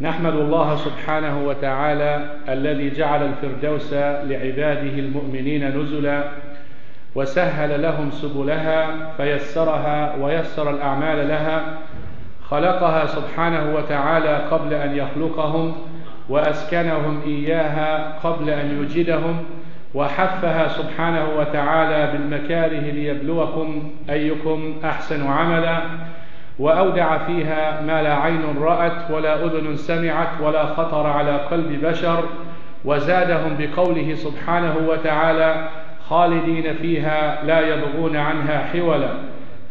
نحمد الله سبحانه وتعالى الذي جعل الفردوس لعباده المؤمنين نزلا وسهل لهم سبلها فيسرها ويسر الأعمال لها خلقها سبحانه وتعالى قبل أن يخلقهم وأسكنهم إياها قبل أن يوجدهم وحفها سبحانه وتعالى بالمكاره ليبلوكم أيكم أحسن عملا. وأودع فيها ما لا عين رأت ولا أذن سمعت ولا خطر على قلب بشر وزادهم بقوله سبحانه وتعالى خالدين فيها لا يبغون عنها حولا.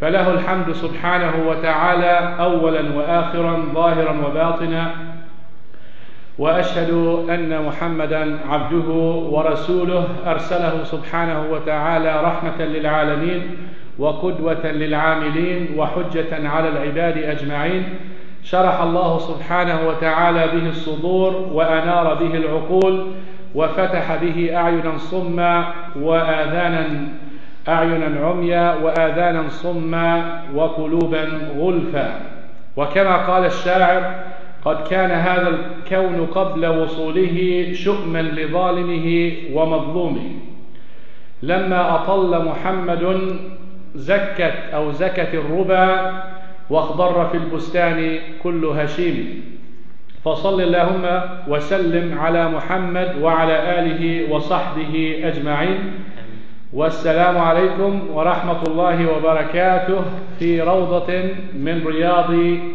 فله الحمد سبحانه وتعالى أولا وآخرا ظاهرا وباطنا. وأشهد أن محمدا عبده ورسوله أرسله سبحانه وتعالى رحمة للعالمين. وقدوة للعاملين وحجة على العباد أجمعين. شرح الله سبحانه وتعالى به الصدور وأنار به العقول وفتح به أعينا صما وآذانا أعينا عميا وآذانا صما وقلوبا غلفا. وكما قال الشاعر قد كان هذا الكون قبل وصوله شؤما لظالمه ومظلومه. لما أطل محمد زكت أو زكت الربا واخضر في البستان كل هشيم. فصل اللهم وسلم على محمد وعلى آله وصحبه أجمعين. والسلام عليكم ورحمة الله وبركاته في روضة من رياض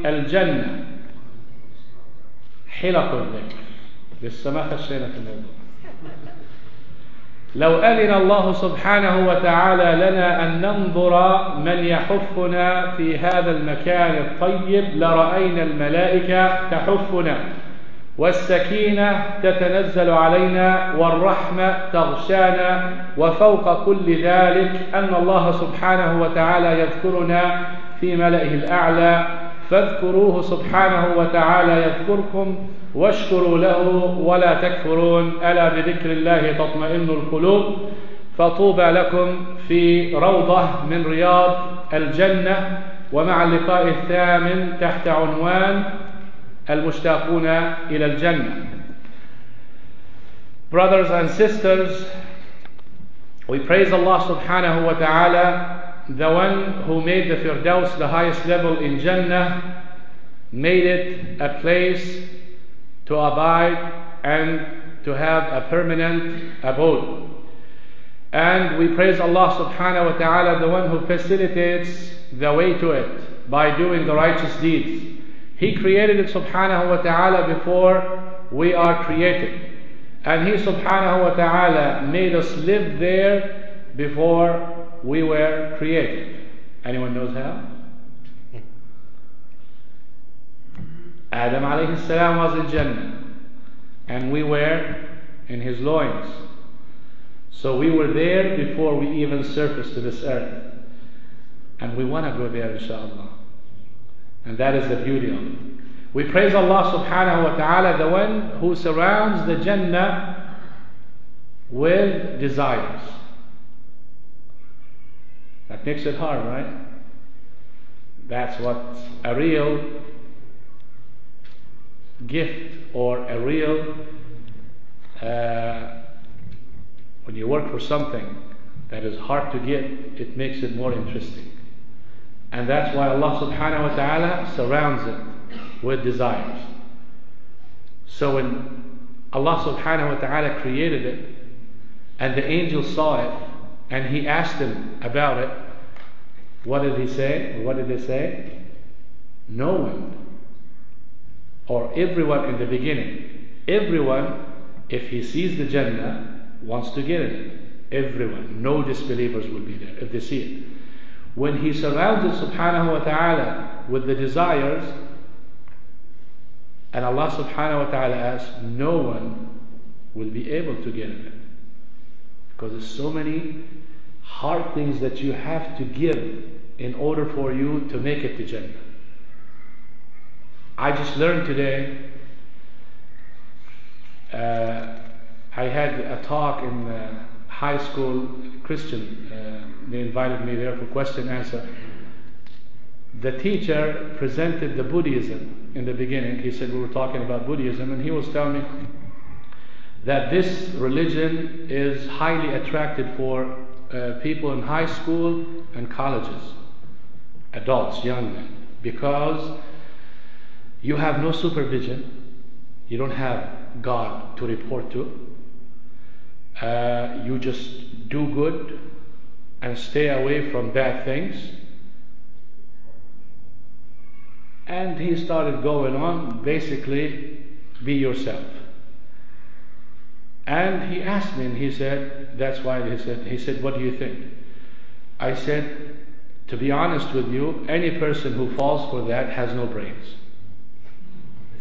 الجنة. حلق الذكر لسه ما خشينا في الموضوع لو أذن الله سبحانه وتعالى لنا أن ننظر من يحفنا في هذا المكان الطيب لرأينا الملائكة تحفنا والسكينة تتنزل علينا والرحمة تغشانا وفوق كل ذلك أن الله سبحانه وتعالى يذكرنا في ملئه الأعلى فاذكروه سبحانه وتعالى يذكركم واشكروا له ولا تكفرون. ألا بذكر الله تطمئن القلوب. فطوبى لكم في روضة من رياض الجنة ومع اللقاء الثامن تحت عنوان المشتاقون إلى الجنة. Brothers and sisters, we praise Allah subhanahu wa ta'ala, the one who made the Firdaus the highest level in Jannah, made it a place to abide and to have a permanent abode. And we praise Allah subhanahu wa ta'ala, the one who facilitates the way to it by doing the righteous deeds. He created it subhanahu wa ta'ala before we are created. And He subhanahu wa ta'ala made us live there before we were created. Anyone knows how? Hmm. Adam alayhi salam was in Jannah and we were in his loins. So we were there before we even surfaced to this earth. And we want to go there inshallah. And that is the beauty of it. We praise Allah subhanahu wa ta'ala, the one who surrounds the Jannah with desires. Makes it hard, right? That's what a real gift or a real uh, when you work for something that is hard to get it makes it more interesting and that's why Allah subhanahu wa ta'ala surrounds it with desires so when Allah subhanahu wa ta'ala created it and the angels saw it and he asked them about it what did he say what did they say no one or everyone in the beginning, everyone, if he sees the Jannah, wants to get in it. Everyone, no disbelievers will be there if they see it. When he surrounds it, subhanahu wa ta'ala, with the desires, and Allah subhanahu wa ta'ala asks, no one will be able to get in it. Because there's so many hard things that you have to give in order for you to make it to Jannah. I just learned today, uh, I had a talk in uh, high school Christian. Uh, they invited me there for question and answer. The teacher presented the Buddhism in the beginning. He said we were talking about Buddhism, and he was telling me that this religion is highly attracted for uh, people in high school and colleges, adults, young men, because you have no supervision, you don't have God to report to, uh, you just do good and stay away from bad things. And he started going on basically, be yourself. And he asked me, and he said, that's why he said, he said, what do you think? I said, to be honest with you, any person who falls for that has no brains.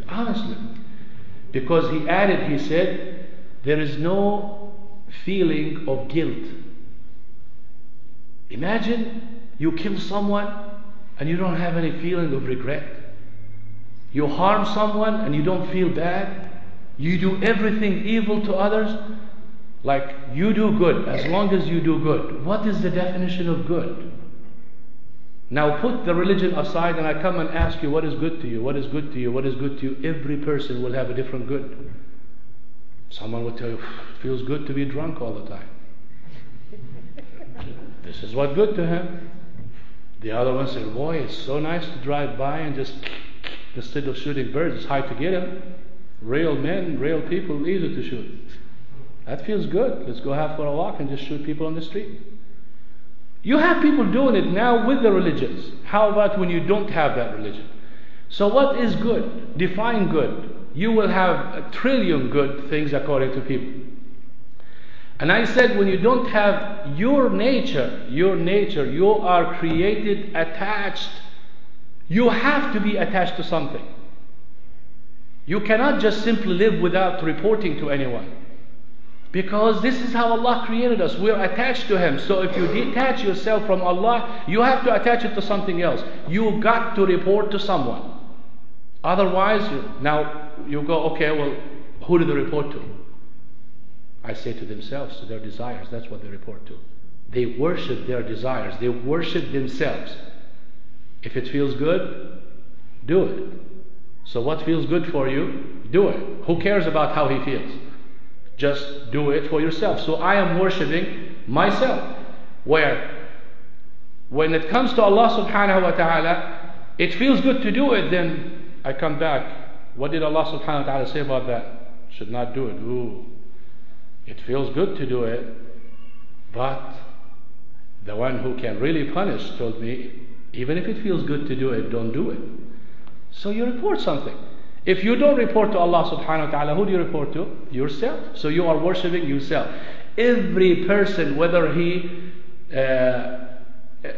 Honestly. Because he added, he said, there is no feeling of guilt. Imagine you kill someone and you don't have any feeling of regret. You harm someone and you don't feel bad. You do everything evil to others like you do good as long as you do good. What is the definition of good? Now put the religion aside and I come and ask you what is good to you, what is good to you, what is good to you. Every person will have a different good. Someone will tell you, it feels good to be drunk all the time. this is what good to him. The other one said, boy, it's so nice to drive by and just, instead of shooting birds, it's hard to get them. Real men, real people, easy to shoot. That feels good. Let's go have for a walk and just shoot people on the street. You have people doing it now with the religions. How about when you don't have that religion? So, what is good? Define good. You will have a trillion good things according to people. And I said, when you don't have your nature, your nature, you are created attached. You have to be attached to something. You cannot just simply live without reporting to anyone. Because this is how Allah created us. We're attached to Him. So if you detach yourself from Allah, you have to attach it to something else. You've got to report to someone. Otherwise, you, now you go, okay, well, who do they report to? I say to themselves, to their desires. That's what they report to. They worship their desires, they worship themselves. If it feels good, do it. So, what feels good for you, do it. Who cares about how he feels? Just do it for yourself. So, I am worshiping myself. Where, when it comes to Allah subhanahu wa ta'ala, it feels good to do it, then I come back. What did Allah subhanahu wa ta'ala say about that? Should not do it. Ooh. It feels good to do it, but the one who can really punish told me, even if it feels good to do it, don't do it. So you report something. If you don't report to Allah subhanahu wa ta'ala, who do you report to? Yourself. So you are worshipping yourself. Every person, whether he uh,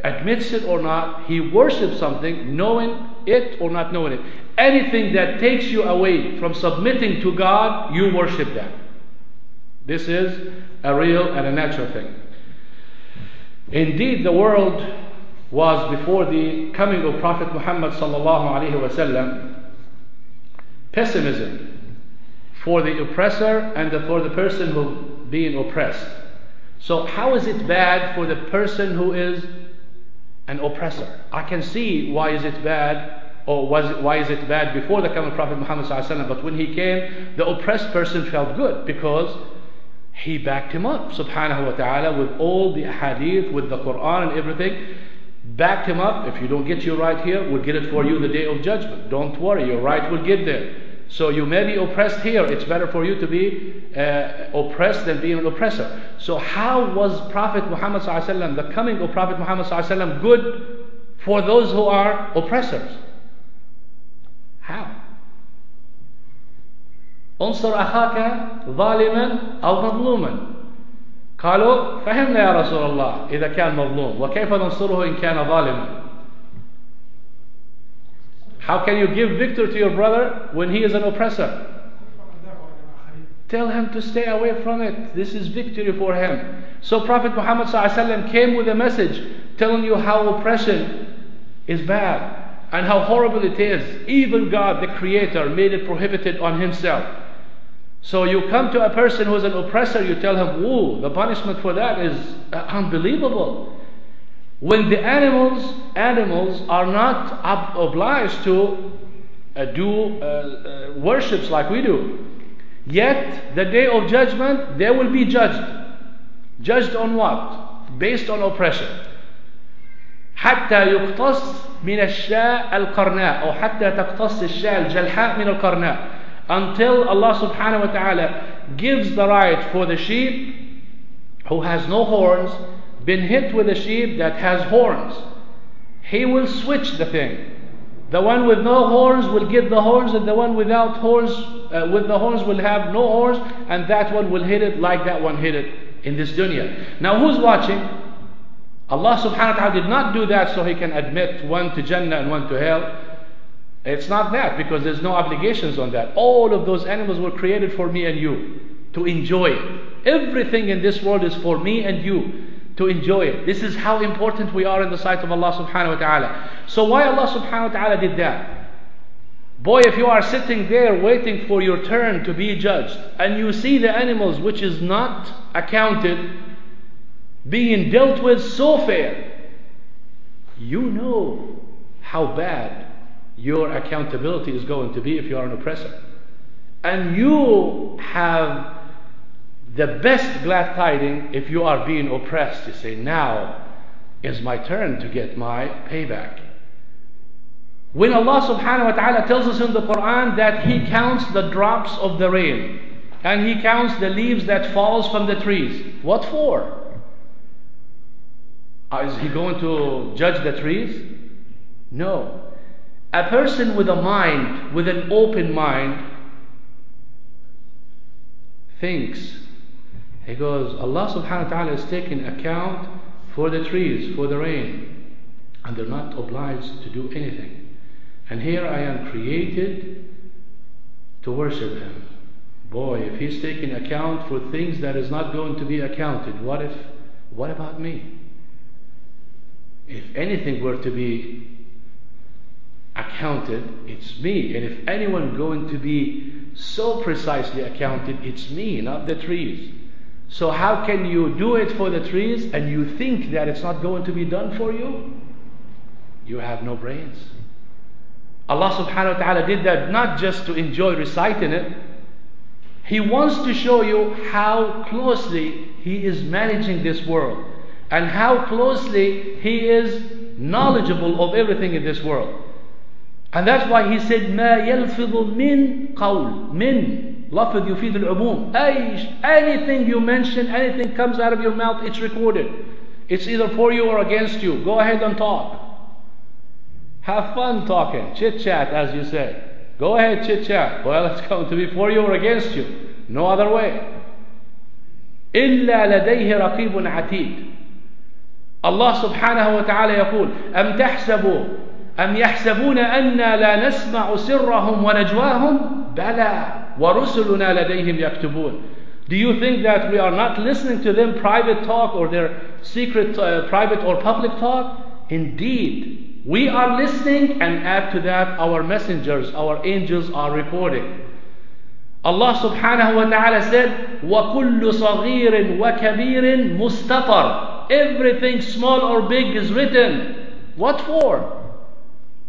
admits it or not, he worships something, knowing it or not knowing it. Anything that takes you away from submitting to God, you worship that. This is a real and a natural thing. Indeed, the world was before the coming of Prophet Muhammad sallallahu alaihi wasallam pessimism for the oppressor and for the person who being oppressed. So how is it bad for the person who is an oppressor? I can see why is it bad or was it, why is it bad before the coming Prophet Muhammad but when he came, the oppressed person felt good because he backed him up, subhanahu wa ta'ala, with all the hadith, with the Quran and everything backed him up. If you don't get your right here, we'll get it for you the day of judgment. Don't worry, your right will get there. So you may be oppressed here. It's better for you to be uh, oppressed than being an oppressor. So how was Prophet Muhammad sallallahu the coming of Prophet Muhammad sallallahu good for those who are oppressors? How? انصر أخاك ظالما أو مظلوما قالوا فهمنا يا رسول الله إذا كان مظلوم وكيف ننصره إن كان ظالما How can you give victory to your brother when he is an oppressor? Tell him to stay away from it. This is victory for him. So Prophet Muhammad ﷺ came with a message telling you how oppression is bad and how horrible it is. Even God, the Creator, made it prohibited on Himself. So you come to a person who is an oppressor, you tell him, "Whoa, the punishment for that is uh, unbelievable." When the animals, animals are not ob- obliged to uh, do uh, uh, worships like we do, yet the day of judgment they will be judged. Judged on what? Based on oppression. حتى يقتص من الشاء القرناء أو حتى تقتص الشاء الجلحاء من القرناء until Allah subhanahu wa ta'ala gives the right for the sheep who has no horns been hit with a sheep that has horns. He will switch the thing. The one with no horns will get the horns and the one without horns uh, with the horns will have no horns and that one will hit it like that one hit it in this dunya. Now who's watching? Allah subhanahu wa ta'ala did not do that so He can admit one to Jannah and one to hell. It's not that because there's no obligations on that. All of those animals were created for me and you to enjoy. Everything in this world is for me and you to enjoy it. This is how important we are in the sight of Allah subhanahu wa ta'ala. So why Allah subhanahu wa ta'ala did that? Boy, if you are sitting there waiting for your turn to be judged and you see the animals which is not accounted being dealt with so fair, you know how bad your accountability is going to be if you are an oppressor. And you have the best glad tiding if you are being oppressed. You say, Now is my turn to get my payback. When Allah subhanahu wa ta'ala tells us in the Quran that He counts the drops of the rain and He counts the leaves that falls from the trees, what for? Uh, is he going to judge the trees? No. A person with a mind, with an open mind, thinks. He goes, Allah subhanahu wa ta'ala is taking account for the trees, for the rain, and they're not obliged to do anything. And here I am created to worship Him. Boy, if He's taking account for things that is not going to be accounted, what if, what about me? if anything were to be accounted, it's me. And if anyone going to be so precisely accounted, it's me, not the trees. So how can you do it for the trees and you think that it's not going to be done for you? You have no brains. Allah subhanahu wa ta'ala did that not just to enjoy reciting it. He wants to show you how closely He is managing this world and how closely he is knowledgeable of everything in this world. And that's why he said ما يلفظ من قول من لفظ يفيد العموم أي anything you mention anything comes out of your mouth it's recorded it's either for you or against you go ahead and talk have fun talking chit chat as you say go ahead chit chat well it's going to be for you or against you no other way إلا لديه رقيب عتيد الله سبحانه وتعالى يقول أم تحسبوا أم يحسبون أنا لا نسمع سرهم ونجواهم بلى ورسلنا لديهم يكتبون Do you think that we are not listening to them private talk or their secret uh, private or public talk? Indeed, we are listening and add to that our messengers, our angels are recording. Allah subhanahu wa ta'ala said, وَكُلُّ صَغِيرٍ وَكَبِيرٍ مُسْتَطَرٍ Everything small or big is written. What for?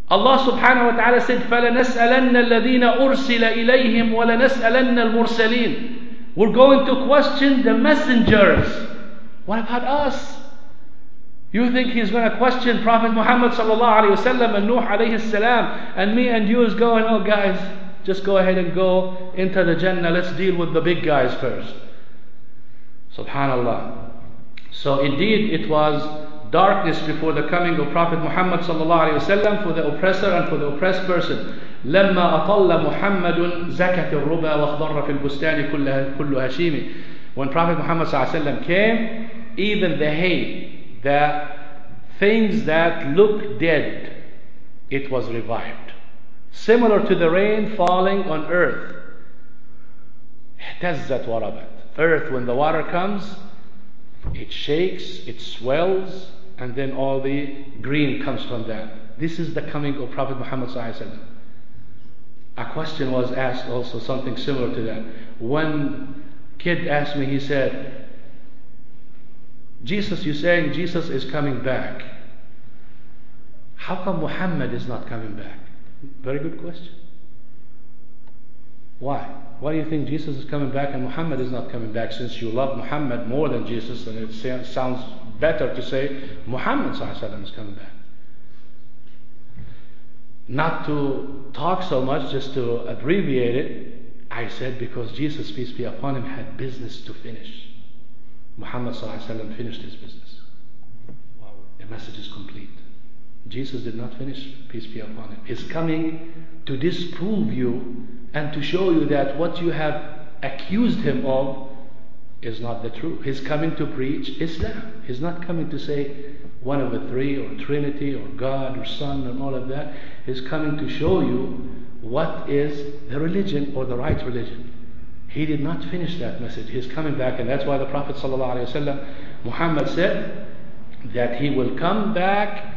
Allah subhanahu wa ta'ala said, فَلَنَسْأَلَنَّ الَّذِينَ أُرْسِلَ إِلَيْهِمْ وَلَنَسْأَلَنَّ الْمُرْسَلِينَ We're going to question the messengers. What about us? You think he's going to question Prophet Muhammad sallallahu alayhi wasallam and Nuh alayhi salam and me and you is going, oh guys, just go ahead and go into the Jannah. Let's deal with the big guys first. Subhanallah. So indeed it was darkness before the coming of Prophet Muhammad sallallahu alayhi wasallam for the oppressor and for the oppressed person. لما أطل محمد زكت الربا واخضر في البستان كل كل هشيم. When Prophet Muhammad sallallahu alayhi wasallam came, even the hay, the things that look dead, it was revived. Similar to the rain falling on earth. اهتزت وربت. Earth, when the water comes, it shakes, it swells, and then all the green comes from that. This is the coming of Prophet Muhammad. A question was asked also, something similar to that. One kid asked me, he said, Jesus, you're saying Jesus is coming back. How come Muhammad is not coming back? Very good question. Why? Why do you think Jesus is coming back and Muhammad is not coming back? Since you love Muhammad more than Jesus, and it sounds better to say Muhammad is coming back. Not to talk so much, just to abbreviate it, I said because Jesus, peace be upon him, had business to finish. Muhammad finished his business. Wow. The message is complete. Jesus did not finish, peace be upon him. He's coming to disprove you and to show you that what you have accused him of is not the truth. He's coming to preach Islam. He's not coming to say one of the three or Trinity or God or Son and all of that. He's coming to show you what is the religion or the right religion. He did not finish that message. He's coming back, and that's why the Prophet ﷺ, Muhammad said that he will come back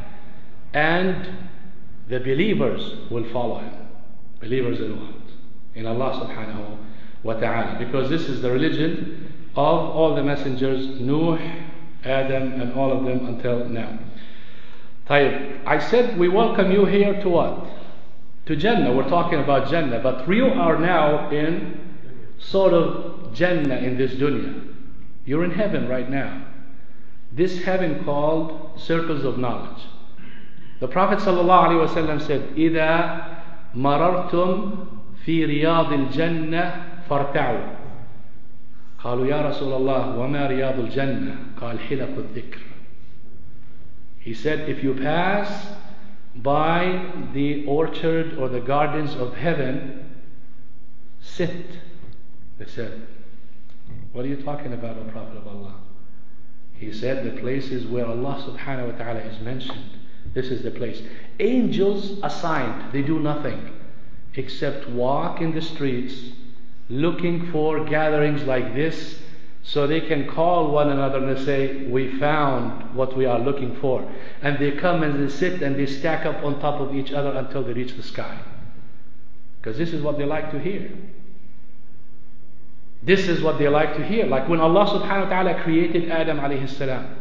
and the believers will follow him. Believers in what? In Allah subhanahu wa ta'ala. Because this is the religion of all the messengers, Nuh, Adam, and all of them until now. طيب, I said we welcome you here to what? To Jannah. We're talking about Jannah, but you are now in sort of Jannah in this dunya. You're in heaven right now. This heaven called circles of knowledge. The Prophet ﷺ said, إِذَا مررتم في رياض الجنة فارتعوا قالوا يا رسول الله وما رياض الجنة قال حلق الذكر He said, if you pass by the orchard or the gardens of heaven, sit. They said, what are you talking about, O Prophet of Allah? He said, the places where Allah subhanahu wa ta'ala is mentioned. This is the place. Angels assigned, they do nothing except walk in the streets looking for gatherings like this so they can call one another and say, We found what we are looking for. And they come and they sit and they stack up on top of each other until they reach the sky. Because this is what they like to hear. This is what they like to hear. Like when Allah subhanahu wa ta'ala created Adam alayhi salam.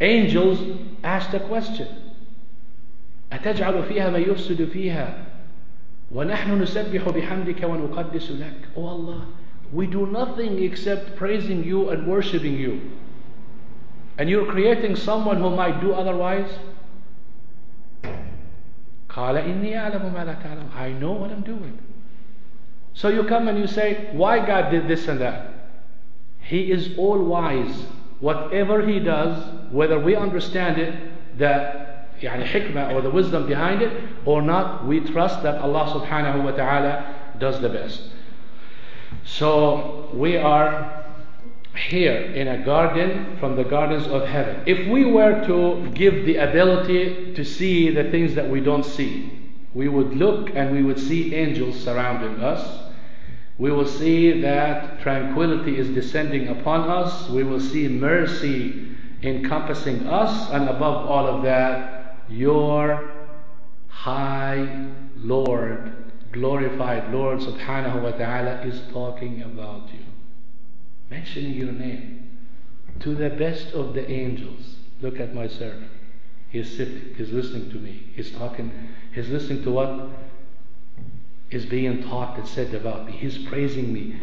Angels asked a question. أتجعل فيها من يفسد فيها ونحن نسبح بحمدك ونقدس لك Oh Allah, we do nothing except praising you and worshipping you. And you're creating someone who might do otherwise? قال إني أعلم ما لا تعلم I know what I'm doing. So you come and you say, why God did this and that? He is all wise. Whatever He does, whether we understand it, that يعني حكمة or the wisdom behind it or not, we trust that Allah subhanahu wa ta'ala does the best. So we are here in a garden from the gardens of heaven. If we were to give the ability to see the things that we don't see, we would look and we would see angels surrounding us. We will see that tranquility is descending upon us. We will see mercy encompassing us, and above all of that, your high Lord, glorified Lord subhanahu wa ta'ala is talking about you, mentioning your name to the best of the angels. Look at my servant. He's sitting, he's listening to me, he's talking, he's listening to what is being talked and said about me, he's praising me.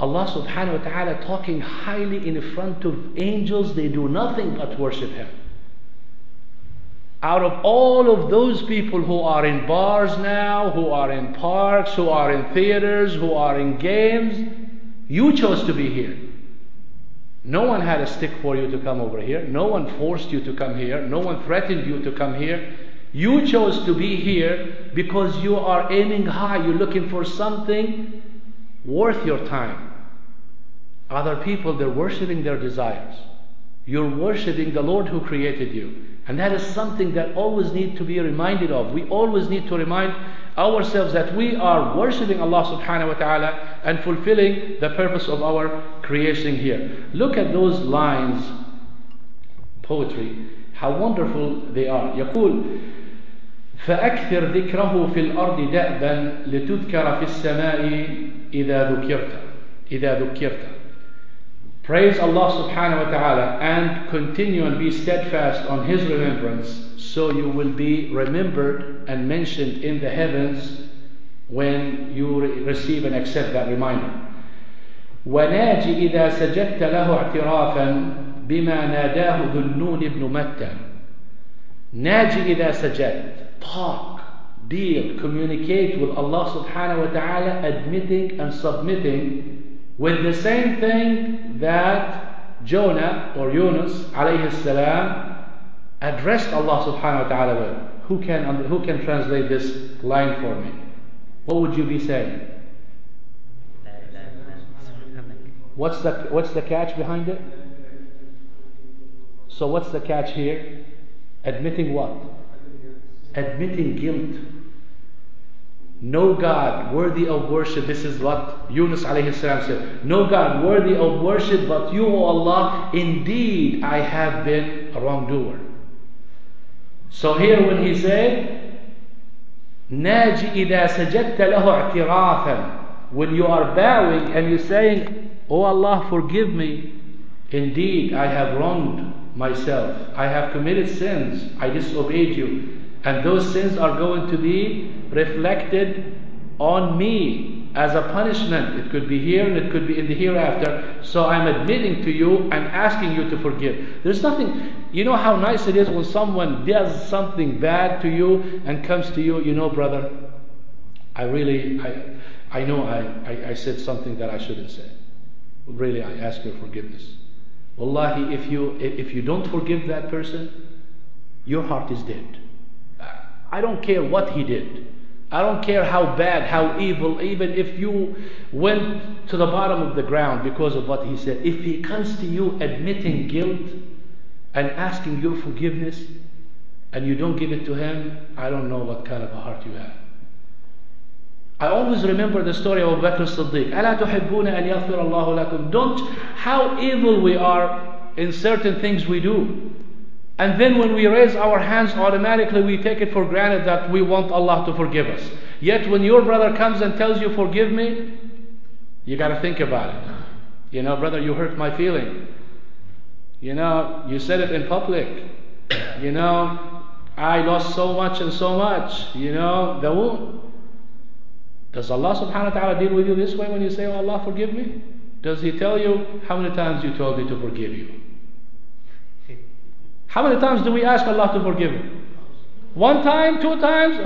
Allah subhanahu wa ta'ala talking highly in front of angels, they do nothing but worship Him out of all of those people who are in bars now, who are in parks, who are in theaters, who are in games, you chose to be here. No one had a stick for you to come over here. No one forced you to come here. No one threatened you to come here. You chose to be here because you are aiming high. You're looking for something worth your time. Other people, they're worshiping their desires. You're worshiping the Lord who created you. And that is something that always need to be reminded of. We always need to remind ourselves that we are worshipping Allah subhanahu wa ta'ala and fulfilling the purpose of our creation here. Look at those lines, poetry, how wonderful they are. يقول فأكثر ذكره في الأرض دأبا لتذكر في السماء إذا ذكرت إذا ذكرت Praise Allah subhanahu wa ta'ala and continue and be steadfast on His remembrance so you will be remembered and mentioned in the heavens when you receive and accept that reminder. وناجي إذا سجدت له اعترافا بما ناداه ذو النون بن متى ناجي إذا سجدت talk, deal, communicate with Allah subhanahu wa ta'ala admitting and submitting with the same thing that Jonah or Yunus alayhi salam addressed Allah subhanahu wa ta'ala with. Who can, who can translate this line for me? What would you be saying? What's the, what's the catch behind it? So, what's the catch here? Admitting what? Admitting guilt. No God worthy of worship. This is what Yunus alayhi salam said. No God worthy of worship but you, O Allah. Indeed, I have been a wrongdoer. So here when he said, Naji ida sajadta lahu i'tirafan. When you are bowing and you're saying, O Allah, forgive me. Indeed, I have wronged myself. I have committed sins. I disobeyed you. And those sins are going to be reflected on me as a punishment. It could be here and it could be in the hereafter. So I'm admitting to you and asking you to forgive. There's nothing, you know how nice it is when someone does something bad to you and comes to you, you know, brother, I really, I, I know I, I, I said something that I shouldn't say. Really, I ask your forgiveness. Wallahi, if you, if you don't forgive that person, your heart is dead. I don't care what he did. I don't care how bad, how evil, even if you went to the bottom of the ground because of what he said. If he comes to you admitting guilt and asking your forgiveness and you don't give it to him, I don't know what kind of a heart you have. I always remember the story of Abu Bakr as-Siddiq. أَلَا تُحِبُّونَ أَنْ يَغْفِرَ اللَّهُ لَكُمْ Don't, how evil we are in certain things we do. And then when we raise our hands, automatically we take it for granted that we want Allah to forgive us. Yet when your brother comes and tells you, forgive me, you got to think about it. You know, brother, you hurt my feeling. You know, you said it in public. You know, I lost so much and so much. You know, the wound. Does Allah subhanahu wa ta'ala deal with you this way when you say, Oh Allah, forgive me? Does He tell you how many times you told me to forgive you? How many times do we ask Allah to forgive him? One time, two times?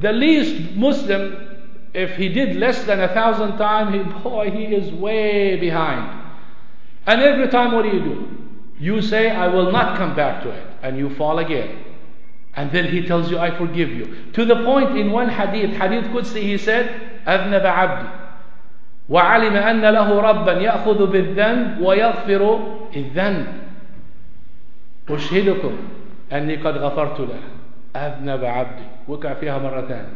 The least Muslim, if he did less than a thousand times, he, boy, he is way behind. And every time, what do you do? You say, I will not come back to it. And you fall again. And then he tells you, I forgive you. To the point in one hadith, hadith Qudsi, he said, أذنب عبدي وعلم أن له ربا يأخذ بالذنب ويغفر الذنب أشهدكم أني قد غفرت له أذنب عبدي وقع فيها مرتان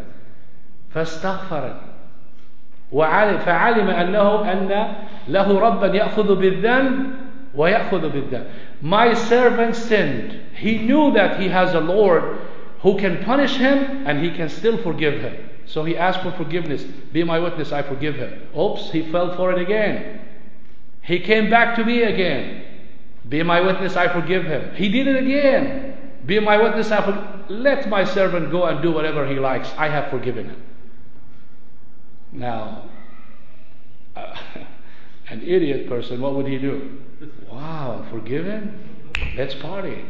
فاستغفر وعلم فعلم أنه أن له ربا يأخذ بالذنب ويأخذ بالذنب My servant sinned. He knew that he has a Lord who can punish him and he can still forgive him. So he asked for forgiveness. Be my witness, I forgive him. Oops, he fell for it again. He came back to me again. Be my witness, I forgive him. He did it again. Be my witness, I forgive. Let my servant go and do whatever he likes. I have forgiven him. Now, uh, an idiot person, what would he do? Wow, forgiven? Let's party.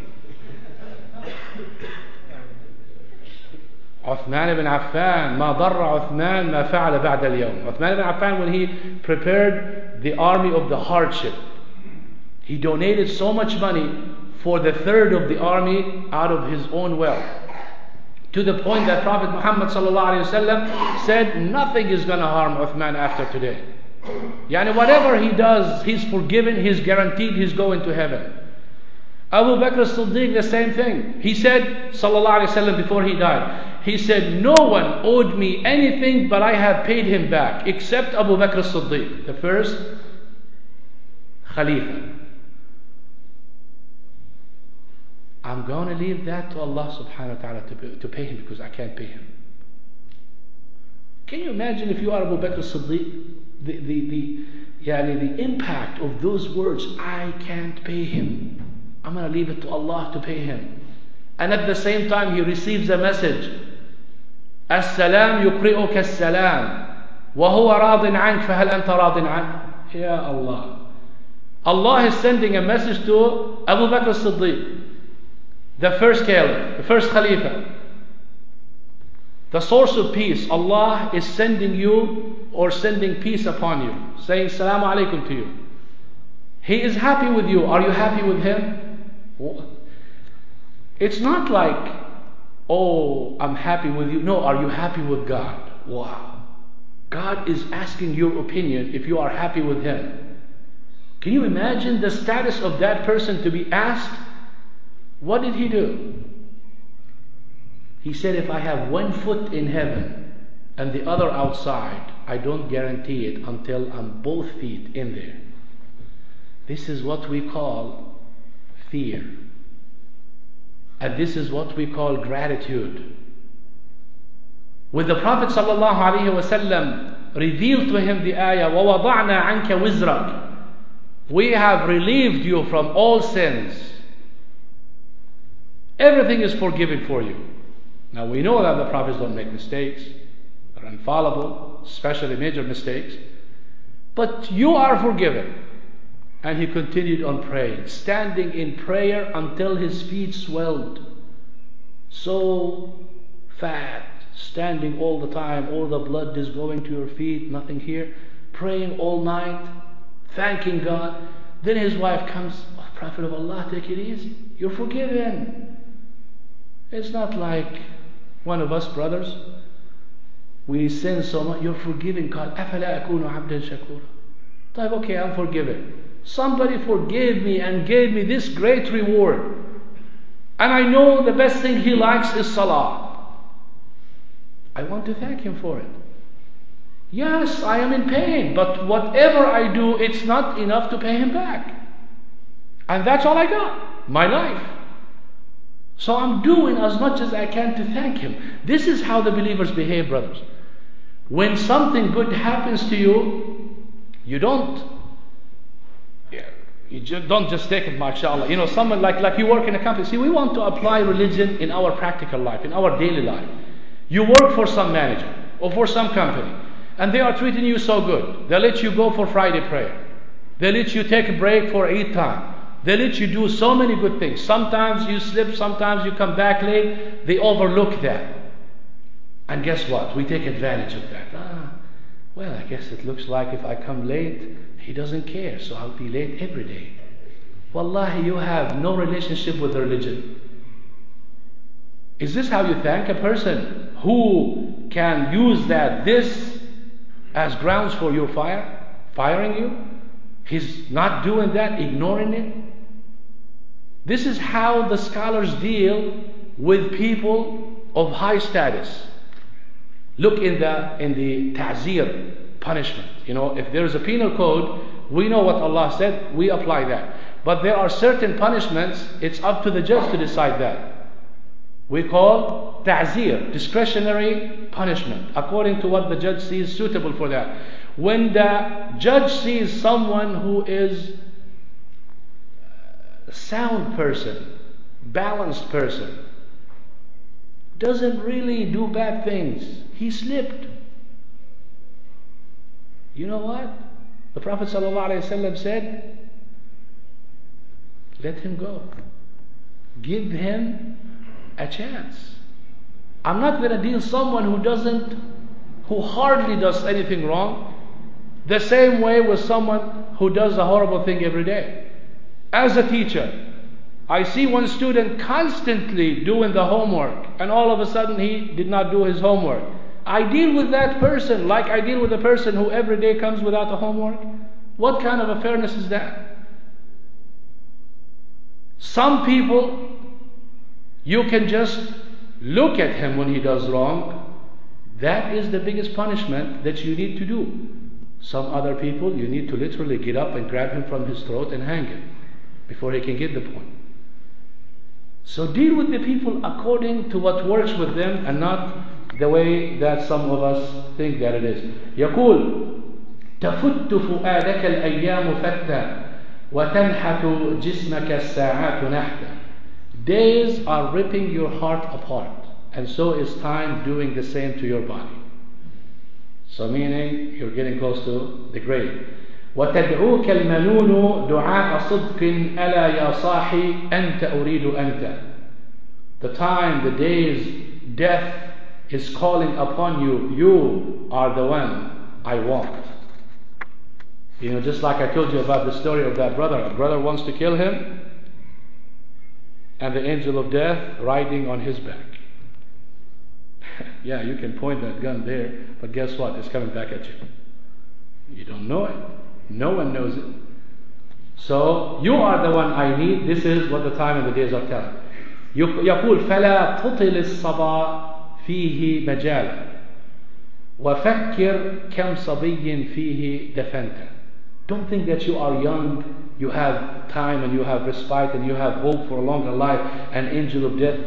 عثمان بن عفان ما ضر عثمان ما فعل بعد اليوم عثمان بن عفان when he prepared the army of the hardship he donated so much money for the third of the army out of his own wealth to the point that Prophet Muhammad said nothing is going to harm Uthman after today Yani whatever he does, he's forgiven, he's guaranteed he's going to heaven. Abu Bakr as-Siddiq, the same thing. He said, sallallahu alaihi wasallam, before he died, he said, no one owed me anything, but I have paid him back, except Abu Bakr as-Siddiq, the first Khalifa. I'm going to leave that to Allah subhanahu wa ta'ala to, pay, to pay him because I can't pay him. Can you imagine if you are Abu Bakr as-Siddiq, the, the, the, yani the impact of those words, I can't pay him. I'm going to leave it to Allah to pay him. And at the same time, he receives a message. السلام يقرئك السلام وهو راض عنك فهل أنت راض عنه يا Allah Allah is sending a message to Abu Bakr as-Siddiq the first caliph the first khalifa the source of peace Allah is sending you or sending peace upon you saying salamu alaikum to you he is happy with you are you happy with him it's not like, oh, I'm happy with you. No, are you happy with God? Wow. God is asking your opinion if you are happy with Him. Can you imagine the status of that person to be asked, what did he do? He said, if I have one foot in heaven and the other outside, I don't guarantee it until I'm both feet in there. This is what we call fear. And this is what we call gratitude. With the Prophet ﷺ revealed to him the ayah, وَوَضَعْنَا عَنْكَ وِزْرَكَ We have relieved you from all sins. Everything is forgiven for you. Now we know that the prophets don't make mistakes. They're infallible, especially major mistakes. But you are forgiven. And he continued on praying, standing in prayer until his feet swelled. So fat, standing all the time, all the blood is going to your feet, nothing here. Praying all night, thanking God. Then his wife comes, oh, Prophet of Allah, take it easy. You're forgiven. It's not like one of us brothers. We sin so much. You're forgiven. God, أفلا أكون عبدا شكورا. طيب, okay, I'm forgiven. Somebody forgave me and gave me this great reward. And I know the best thing He likes is Salah. I want to thank Him for it. Yes, I am in pain, but whatever I do, it's not enough to pay Him back. And that's all I got my life. So I'm doing as much as I can to thank Him. This is how the believers behave, brothers. When something good happens to you, you don't you just don't just take it, mashallah. You know, someone like, like you work in a company. See, we want to apply religion in our practical life, in our daily life. You work for some manager or for some company, and they are treating you so good. They let you go for Friday prayer. They let you take a break for Eid time. They let you do so many good things. Sometimes you slip, sometimes you come back late. They overlook that. And guess what? We take advantage of that. Ah, well, I guess it looks like if I come late, he doesn't care, so I'll be late every day. Wallahi, you have no relationship with religion. Is this how you thank a person who can use that this as grounds for your fire, firing you? He's not doing that, ignoring it. This is how the scholars deal with people of high status. Look in the in the ta'zir punishment. You know, if there is a penal code, we know what Allah said, we apply that. But there are certain punishments, it's up to the judge to decide that. We call ta'zir, discretionary punishment, according to what the judge sees suitable for that. When the judge sees someone who is sound person, balanced person, doesn't really do bad things, he slipped. You know what? The Prophet ﷺ said, let him go. Give him a chance. I'm not going to deal someone who doesn't, who hardly does anything wrong, the same way with someone who does a horrible thing every day. As a teacher, I see one student constantly doing the homework, and all of a sudden he did not do his homework. I deal with that person like I deal with a person who every day comes without a homework. What kind of a fairness is that? Some people, you can just look at him when he does wrong. That is the biggest punishment that you need to do. Some other people, you need to literally get up and grab him from his throat and hang him before he can get the point. So deal with the people according to what works with them and not the way that some of us think that it is. يقول تفت فؤادك الأيام فتى وتنحت جسمك الساعات نحتا Days are ripping your heart apart and so is time doing the same to your body. So meaning you're getting close to the grave. وتدعوك المنون دعاء صدق ألا يا صاحي أنت أريد أنت The time, the days, death is calling upon you. You are the one I want. You know, just like I told you about the story of that brother. A brother wants to kill him, and the angel of death riding on his back. yeah, you can point that gun there, but guess what? It's coming back at you. You don't know it. No one knows it. So you are the one I need. This is what the time and the days are telling. يقول فلا تطل الصبا فيه مجال وفكر كم صبي فيه دفنت Don't think that you are young, you have time and you have respite and you have hope for a longer life. An angel of death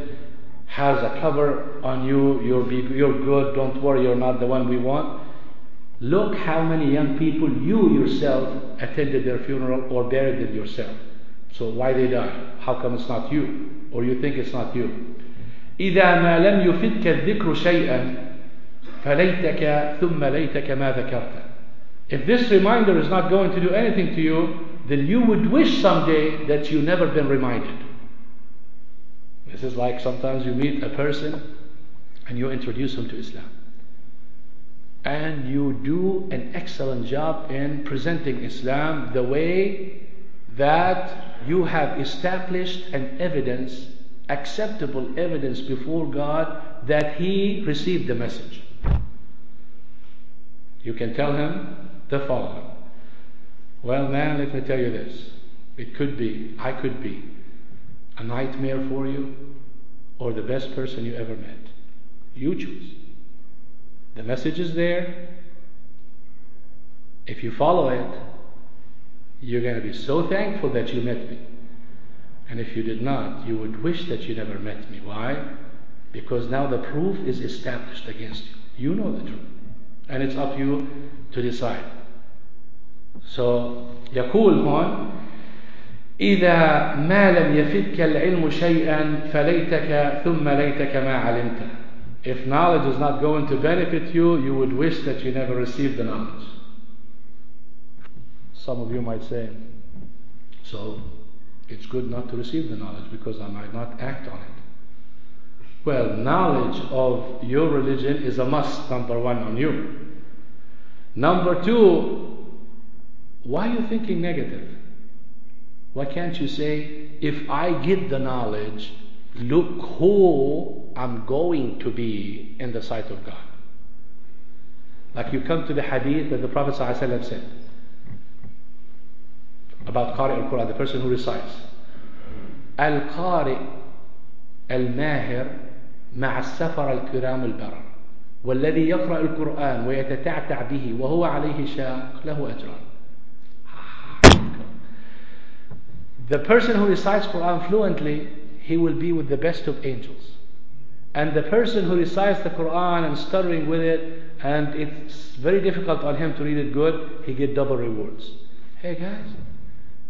has a cover on you. You're, you're good. Don't worry, you're not the one we want. Look how many young people you yourself attended their funeral or buried them yourself. So why they die? How come it's not you? Or you think it's not you? إذا ما لم يفدك الذكر شيئا فليتك ثم ليتك ما ذكرت. If this reminder is not going to do anything to you, then you would wish someday that you never been reminded. This is like sometimes you meet a person and you introduce him to Islam and you do an excellent job in presenting Islam the way that you have established an evidence, acceptable evidence before God that he received the message. You can tell him the following Well, man, let me tell you this. It could be, I could be, a nightmare for you or the best person you ever met. You choose. The message is there. If you follow it, you're going to be so thankful that you met me. And if you did not, you would wish that you never met me. Why? Because now the proof is established against you. You know the truth. And it's up to you to decide. So, يقول هون إذا ما لم يفدك العلم شيئا فليتك ثم ليتك ما علمت if knowledge is not going to benefit you, you would wish that you never received the knowledge. Some of you might say, so it's good not to receive the knowledge because I might not act on it. Well, knowledge of your religion is a must, number one, on you. Number two, why are you thinking negative? Why can't you say, if I get the knowledge, look who I'm going to be in the sight of God. Like you come to the hadith that the Prophet ﷺ said about Qari al Quran, the person who recites. Al Qari al Mahir مع السفر الكرام البرر والذي يقرأ القرآن ويتتعتع به وهو عليه شاق له أجران The person who recites Quran fluently, he will be with the best of angels. And the person who recites the Quran and stuttering with it, and it's very difficult on him to read it good, he get double rewards. Hey guys,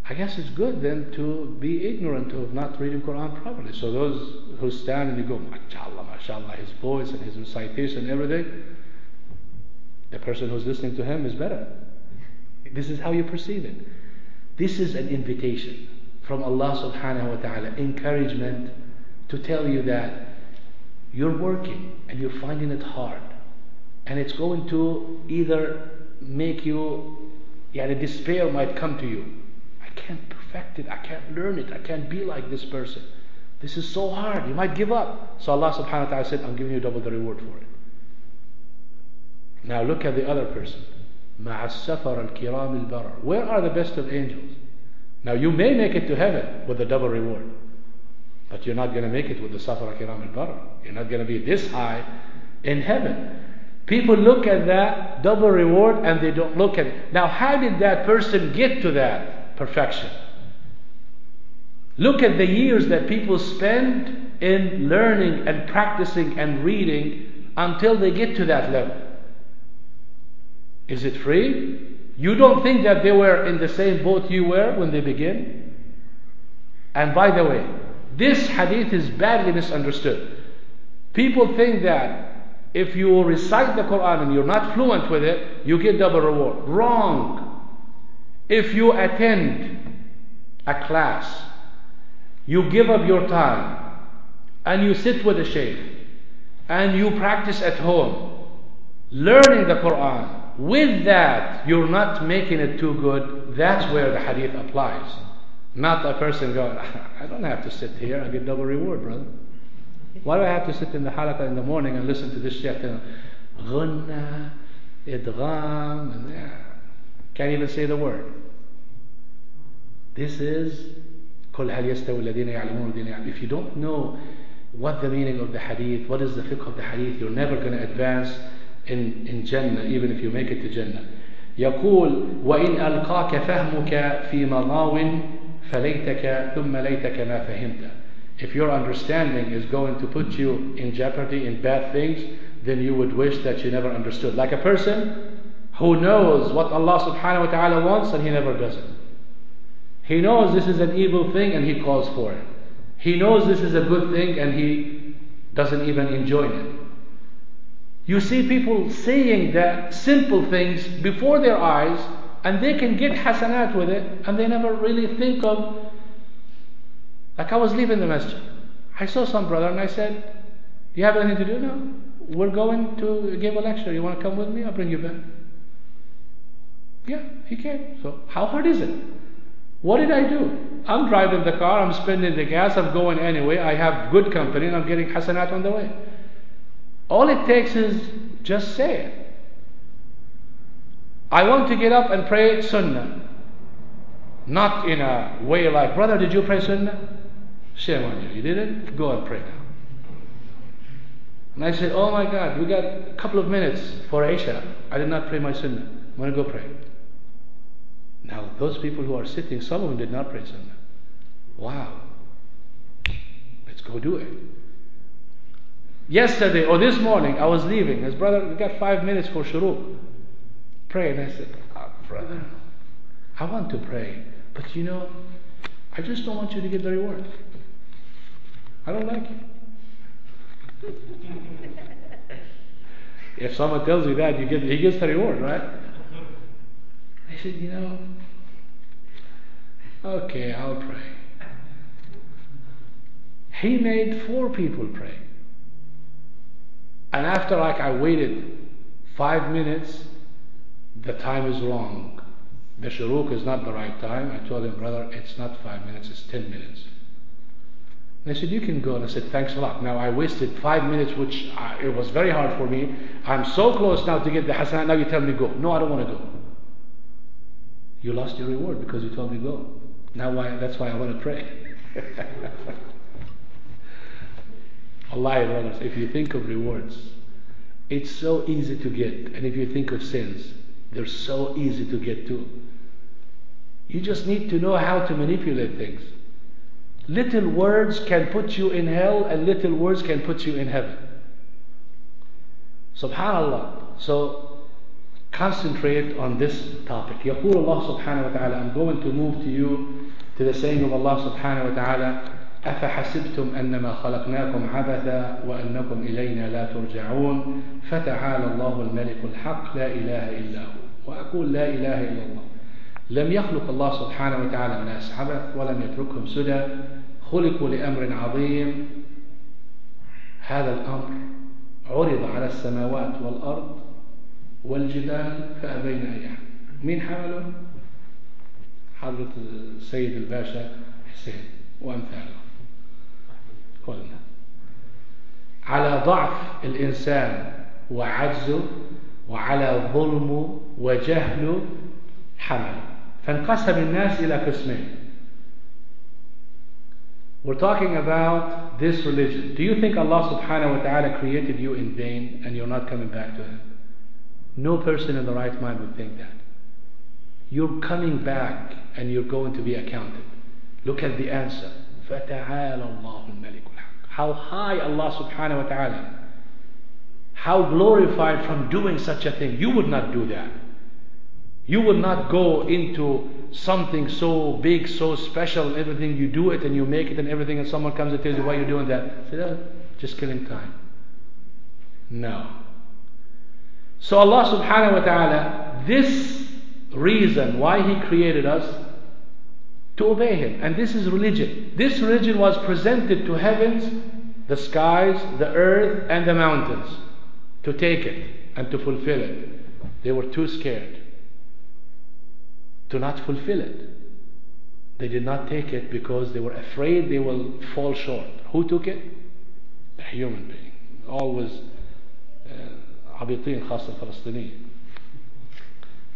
I guess it's good then to be ignorant of not reading Quran properly. So those who stand and you go, mashallah, mashallah, his voice and his recitation and everything, the person who's listening to him is better. This is how you perceive it. This is an invitation from Allah subhanahu wa ta'ala, encouragement to tell you that you're working and you're finding it hard. And it's going to either make you, yeah, the despair might come to you. I can't perfect it. I can't learn it. I can't be like this person. This is so hard. You might give up. So Allah subhanahu wa ta'ala said, I'm giving you double the reward for it. Now look at the other person. مع السفر الكرام البرر. Where are the best of angels? Now you may make it to heaven with a double reward, but you're not going to make it with the Safara Kiram al Barr. You're not going to be this high in heaven. People look at that double reward and they don't look at it. Now, how did that person get to that perfection? Look at the years that people spend in learning and practicing and reading until they get to that level. Is it free? You don't think that they were in the same boat you were when they begin? And by the way, this hadith is badly misunderstood. People think that if you recite the Quran and you're not fluent with it, you get double reward. Wrong. If you attend a class, you give up your time, and you sit with a shaykh, and you practice at home, learning the Quran, with that you're not making it too good, that's where the hadith applies. Not a person going, I don't have to sit here, I get double reward, brother. Why do I have to sit in the halaqah in the morning and listen to this shit? Ghunna, idgham, and yeah, can't even say the word. This is if you don't know what the meaning of the hadith, what is the fiqh of the hadith, you're never going to advance in, in Jannah, even if you make it to Jannah. يقول وإن ألقاك فهمك في مضاو فليتك ثم ليتك ما فهمت if your understanding is going to put you in jeopardy in bad things, then you would wish that you never understood. Like a person who knows what Allah subhanahu wa ta'ala wants and he never does it. He knows this is an evil thing and he calls for it. He knows this is a good thing and he doesn't even enjoy it. You see people saying the simple things before their eyes and they can get hasanat with it and they never really think of like I was leaving the masjid. I saw some brother and I said, Do you have anything to do? now? We're going to give a lecture. You want to come with me? I'll bring you back. Yeah, he came. So how hard is it? What did I do? I'm driving the car, I'm spending the gas, I'm going anyway, I have good company and I'm getting hasanat on the way. All it takes is just say it. I want to get up and pray sunnah. Not in a way like, brother, did you pray sunnah? Shame on you. You didn't? Go and pray now. And I said, Oh my God, we got a couple of minutes for Isha. I did not pray my sunnah. I'm going to go pray. Now, those people who are sitting, some of them did not pray sunnah. Wow. Let's go do it. Yesterday or this morning, I was leaving. His brother, we got five minutes for shuruk. Pray. And I said, oh, Brother, I want to pray. But you know, I just don't want you to get the reward. I don't like it. if someone tells you that, you get he gets the reward, right? I said, you know, okay, I'll pray. He made four people pray. And after like I waited five minutes, the time is wrong. The shuruk is not the right time. I told him, brother, it's not five minutes, it's ten minutes. They said, You can go. And I said, Thanks a lot. Now I wasted five minutes, which I, it was very hard for me. I'm so close now to get the hasanah. Now you tell me go. No, I don't want to go. You lost your reward because you told me go. Now why, that's why I want to pray. Allah and if you think of rewards, it's so easy to get. And if you think of sins, they're so easy to get too. You just need to know how to manipulate things. Little words can put you in hell, and little words can put you in heaven. Subhanallah. So concentrate on this topic. Yaqul Allah subhanahu wa ta'ala, I'm going to move to you to the saying of Allah subhanahu wa ta'ala. أفحسبتم أنما خلقناكم عبثا وأنكم إلينا لا ترجعون؟ فتعالى الله الملك الحق لا إله إلا هو. وأقول لا إله إلا الله. لم يخلق الله سبحانه وتعالى الناس عبث ولم يتركهم سدى. خلقوا لأمر عظيم. هذا الأمر عرض على السماوات والأرض والجبال فأبين أن يحمل. مين حمله؟ حضرة السيد الباشا حسين. وأمثاله. قلنا على ضعف الإنسان وعجزه وعلى ظلمه وجهله حمل فانقسم الناس إلى قسمين We're talking about this religion. Do you think Allah subhanahu wa ta'ala created you in vain and you're not coming back to Him? No person in the right mind would think that. You're coming back and you're going to be accounted. Look at the answer. فَتَعَالَ اللَّهُ الْمَلِكُ how high Allah subhanahu wa ta'ala. How glorified from doing such a thing. You would not do that. You would not go into something so big, so special, everything you do it and you make it and everything, and someone comes and tells you why you're doing that. Say, oh, just killing time. No. So Allah subhanahu wa ta'ala, this reason why He created us, to obey Him. And this is religion. This religion was presented to heavens, the skies, the earth, and the mountains to take it and to fulfill it. They were too scared to not fulfill it. They did not take it because they were afraid they will fall short. Who took it? A human being. Always عبيطين خاصة الفلسطينيين.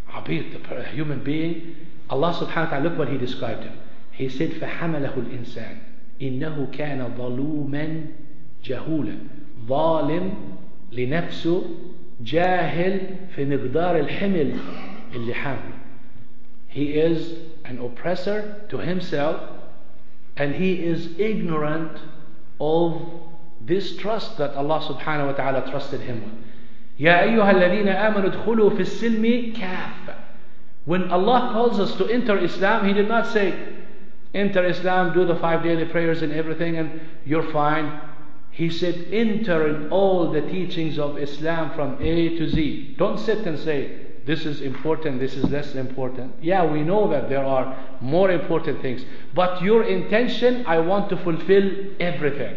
عبيط, a human being. Allah subhanahu wa ta'ala, look what He described him. He said, فحمله الإنسان إنه كان ظلوما جهولا ظالم لنفسه جاهل في مقدار الحمل اللي حامله he is an oppressor to himself and he is ignorant of this trust that Allah subhanahu wa ta'ala trusted him with. يا أيها الذين آمنوا ادخلوا في السلم كافة. when Allah calls us to enter Islam, He did not say, enter Islam, do the five daily prayers and everything, and you're fine. He said, enter in all the teachings of Islam from A to Z. Don't sit and say, this is important, this is less important. Yeah, we know that there are more important things. But your intention, I want to fulfill everything.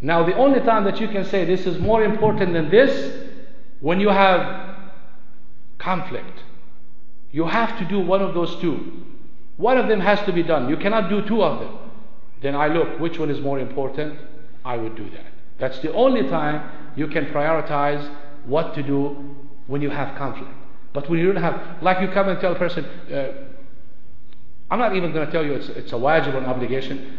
Now, the only time that you can say this is more important than this, when you have conflict. You have to do one of those two. One of them has to be done. You cannot do two of them. Then I look, which one is more important? I would do that. That's the only time you can prioritize what to do when you have conflict. But when you don't have, like you come and tell a person, uh, I'm not even going to tell you it's, it's a wajib or an obligation.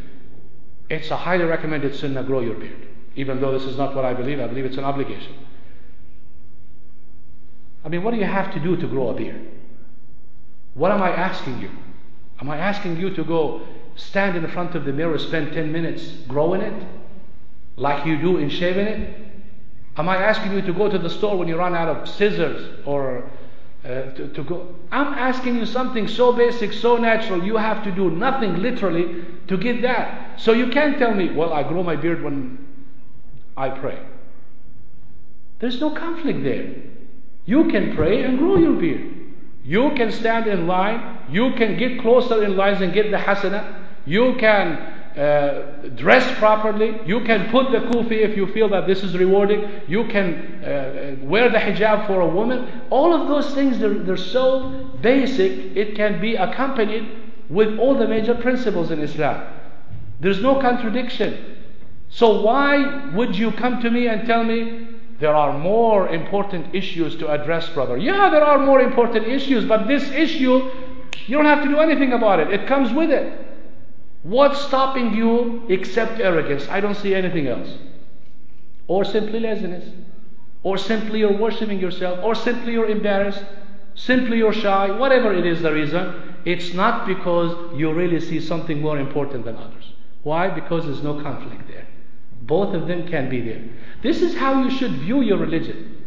It's a highly recommended sunnah, grow your beard. Even though this is not what I believe, I believe it's an obligation. I mean, what do you have to do to grow a beard? What am I asking you? Am I asking you to go stand in front of the mirror, spend 10 minutes growing it? Like you do in shaving it? Am I asking you to go to the store when you run out of scissors or uh, to, to, go? I'm asking you something so basic, so natural. You have to do nothing literally to get that. So you can't tell me, well, I grow my beard when I pray. There's no conflict there. You can pray and grow your beard. You can stand in line. You can get closer in lines and get the hasana. You can uh, dress properly. You can put the kufi if you feel that this is rewarding. You can uh, wear the hijab for a woman. All of those things, they're, they're so basic, it can be accompanied with all the major principles in Islam. There's no contradiction. So why would you come to me and tell me there are more important issues to address, brother? Yeah, there are more important issues, but this issue, you don't have to do anything about it. It comes with it. What's stopping you except arrogance? I don't see anything else. Or simply laziness. Or simply you're worshiping yourself. Or simply you're embarrassed. Simply you're shy. Whatever it is the reason, it's not because you really see something more important than others. Why? Because there's no conflict there. Both of them can be there. This is how you should view your religion.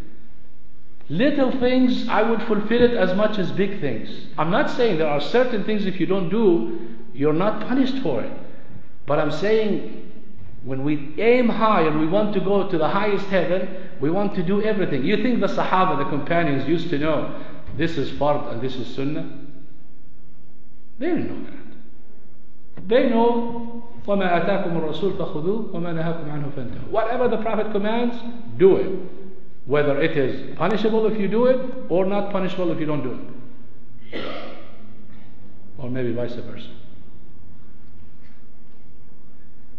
Little things, I would fulfill it as much as big things. I'm not saying there are certain things if you don't do, you're not punished for it. But I'm saying when we aim high and we want to go to the highest heaven, we want to do everything. You think the Sahaba, the companions, used to know this is fard and this is sunnah? They didn't know that. They know وَمَا أَتَاكُمُ الرَّسُولُ فَخُذُوهُ وَمَا نَهَاكُمْ عَنْهُ فَانْتَهُوا Whatever the Prophet commands, do it. Whether it is punishable if you do it, or not punishable if you don't do it. Or maybe vice versa.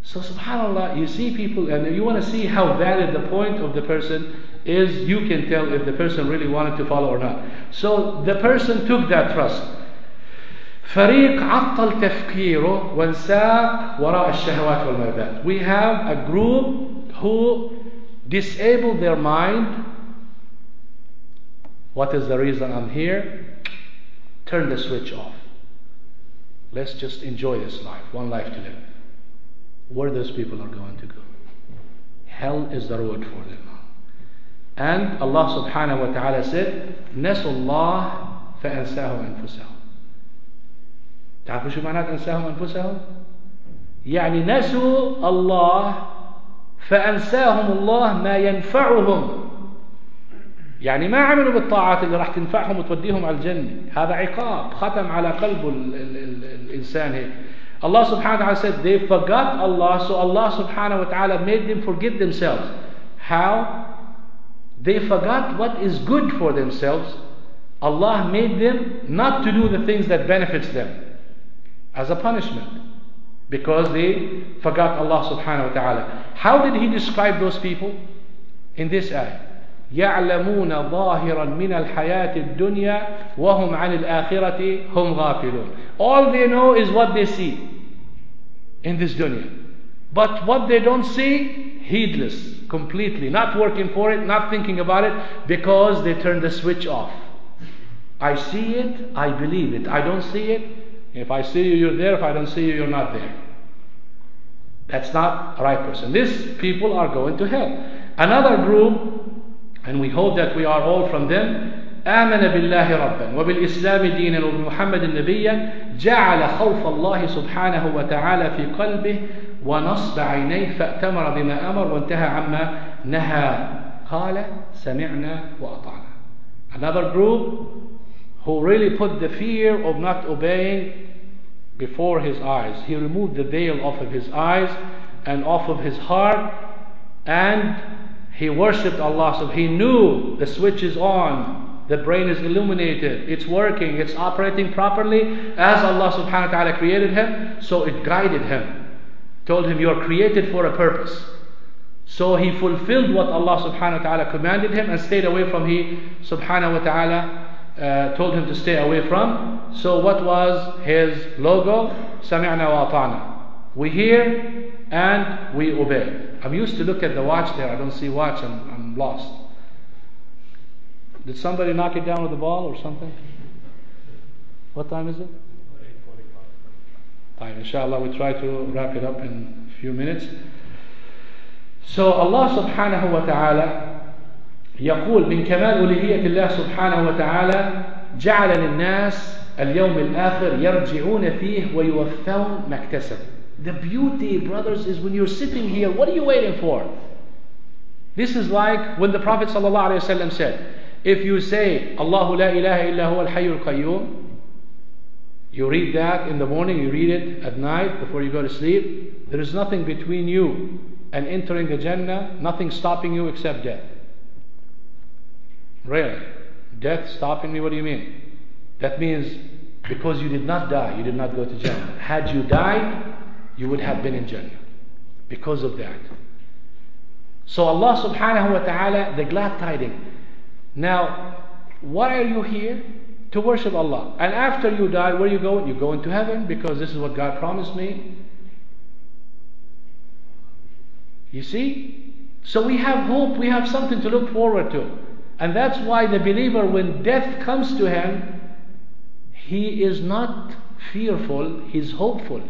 So subhanAllah, you see people and you want to see how valid the point of the person is, you can tell if the person really wanted to follow or not. So the person took that trust. فريق عطل تفكيره وانساق وراء الشهوات والملذات. We have a group who disable their mind. What is the reason I'm here? Turn the switch off. Let's just enjoy this life, one life to live. Where those people are going to go. Hell is the road for them. And Allah subhanahu wa ta'ala said, نسوا الله فأنساهم أنفسهم. تعرفوا شو معنات أنساهم أنفسهم؟ يعني نسوا الله فأنساهم الله ما ينفعهم. يعني ما عملوا بالطاعات اللي راح تنفعهم وتوديهم على الجنة. هذا عقاب ختم على قلب الإنسان هيك. الله سبحانه وتعالى said they forgot Allah. So Allah سبحانه وتعالى made them forget themselves. How? They forgot what is good for themselves. Allah made them not to do the things that benefits them. as a punishment because they forgot Allah subhanahu wa ta'ala how did he describe those people in this ayah يعلمون ظاهرا من الحياة الدنيا وهم عن الآخرة هم غافلون all they know is what they see in this dunya but what they don't see heedless completely not working for it not thinking about it because they turn the switch off I see it I believe it I don't see it if I see you you're there if I don't see you you're not there that's not a right person these people are going to hell another group and we hope that we are all from them آمن بالله ربا وبالإسلام دينا وبمحمد نبيا جعل خوف الله سبحانه وتعالى في قلبه ونصب عينيه فأتمر بما أمر وانتهى عما نهى قال سمعنا وأطعنا Another group who really put the fear of not obeying before his eyes. He removed the veil off of his eyes and off of his heart and he worshipped Allah. So he knew the switch is on, the brain is illuminated, it's working, it's operating properly as Allah subhanahu wa ta'ala created him. So it guided him, told him, You are created for a purpose. So he fulfilled what Allah subhanahu wa ta'ala commanded him and stayed away from he subhanahu wa ta'ala uh, told him to stay away from. So what was his logo? Sami'na wa ata'na. We hear and we obey. I'm used to look at the watch there. I don't see watch. I'm, I'm lost. Did somebody knock it down with a ball or something? What time is it? 8.45. Time. Inshallah, we try to wrap it up in a few minutes. So Allah subhanahu wa ta'ala يقول من كمال ألوهية الله سبحانه وتعالى جعل للناس اليوم الآخر يرجعون فيه ويوفون ما اكتسبوا the beauty, brothers, is when you're sitting here, what are you waiting for? This is like when the Prophet ﷺ said, if you say, Allahu la ilaha illa huwa al-hayyul qayyum, you read that in the morning, you read it at night before you go to sleep, there is nothing between you and entering the Jannah, nothing stopping you except death. Really? Death stopping me? What do you mean? That means because you did not die, you did not go to Jannah. Had you died, you would have been in Jannah because of that. So Allah subhanahu wa ta'ala, the glad tidings. Now, why are you here? To worship Allah. And after you die, where you going? You go into heaven because this is what God promised me. You see? So we have hope, we have something to look forward to. And that's why the believer, when death comes to him, he is not fearful, he's hopeful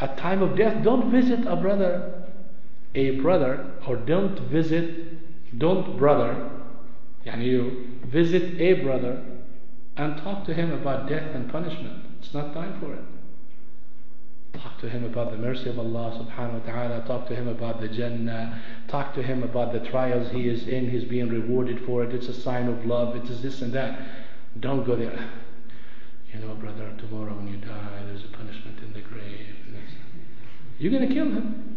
at time of death, don't visit a brother, a brother, or don't visit, don't brother, and you visit a brother and talk to him about death and punishment. It's not time for it. Talk to him about the mercy of Allah subhanahu wa ta'ala. Talk to him about the Jannah. Talk to him about the trials he is in. He's being rewarded for it. It's a sign of love. It is this and that. Don't go there. You know, brother, tomorrow when you die, there's a punishment in the grave. You're going to kill him.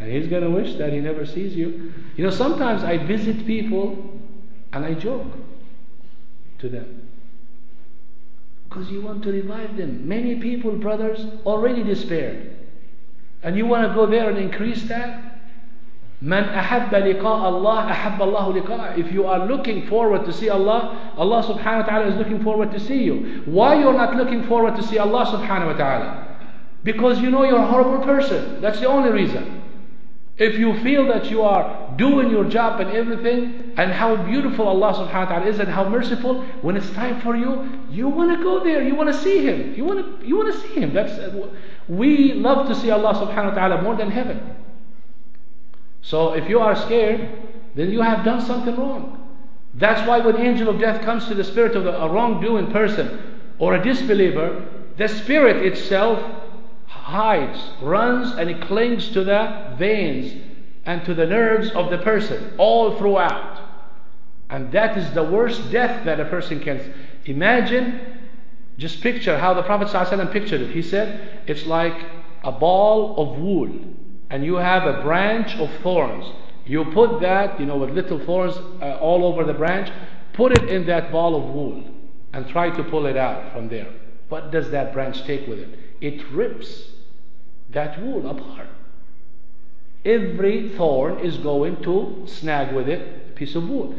And he's going to wish that he never sees you. You know, sometimes I visit people and I joke to them. Because you want to revive them. Many people, brothers, already despair, And you want to go there and increase that? Man ahabba liqa Allah, ahabba Allah liqa. If you are looking forward to see Allah, Allah subhanahu wa ta'ala is looking forward to see you. Why you're not looking forward to see Allah subhanahu wa ta'ala? Because you know you're a horrible person. That's the only reason. If you feel that you are doing your job and everything, and how beautiful Allah subhanahu wa ta'ala is and how merciful, when it's time for you, you want to go there, you want to see Him. You want to, you want to see Him. That's, we love to see Allah subhanahu wa ta'ala more than heaven. So if you are scared, then you have done something wrong. That's why when angel of death comes to the spirit of a wrongdoing person or a disbeliever, the spirit itself hides, runs, and it clings to the veins and to the nerves of the person all throughout. And that is the worst death that a person can imagine. Just picture how the Prophet ﷺ pictured it. He said, It's like a ball of wool, and you have a branch of thorns. You put that, you know, with little thorns uh, all over the branch, put it in that ball of wool, and try to pull it out from there. What does that branch take with it? It rips that wool apart. Every thorn is going to snag with it a piece of wool.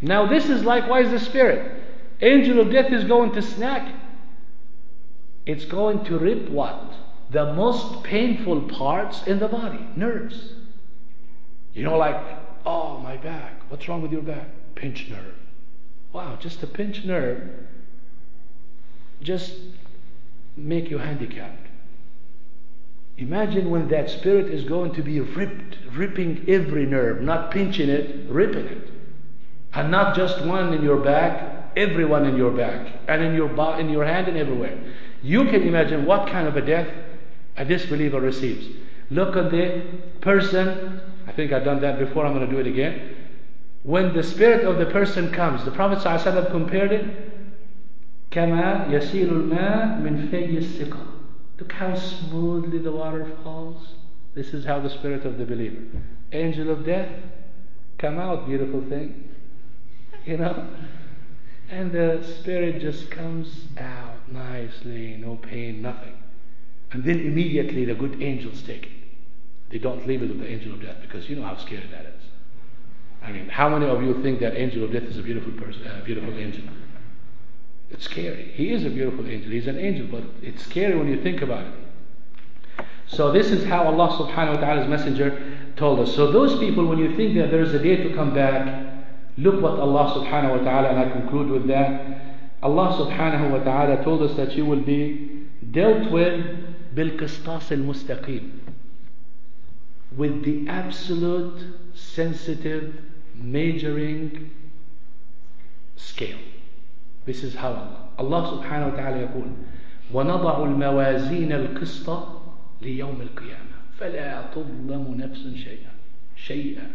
Now, this is likewise the spirit. Angel of death is going to snag. It's going to rip what? The most painful parts in the body, nerves. You know, like, oh, my back. What's wrong with your back? Pinch nerve. Wow, just a pinch nerve. Just make you handicapped. Imagine when that spirit is going to be ripped, ripping every nerve, not pinching it, ripping it. And not just one in your back, everyone in your back, and in your, bo- in your hand and everywhere. You can imagine what kind of a death a disbeliever receives. Look at the person, I think I've done that before, I'm going to do it again. When the spirit of the person comes, the Prophet ﷺ compared it, كما يسيل الماء من في السقا Look how smoothly the water falls. This is how the spirit of the believer. Angel of death, come out, beautiful thing. You know? And the spirit just comes out nicely, no pain, nothing. And then immediately the good angels take it. They don't leave it with the angel of death because you know how scary that is. I mean, how many of you think that angel of death is a beautiful person, a beautiful angel? It's scary. He is a beautiful angel. He's an angel, but it's scary when you think about it. So this is how Allah subhanahu wa ta'ala's messenger told us. So those people, when you think that there is a day to come back, look what Allah subhanahu wa ta'ala, and I conclude with that. Allah subhanahu wa ta'ala told us that you will be dealt with بالقسطاس المستقيم with the absolute sensitive measuring scale. This is how Allah subhanahu wa ta'ala يقول ونضع الموازين القسط ليوم القيامة فلا تظلم نفس شيئا شيئا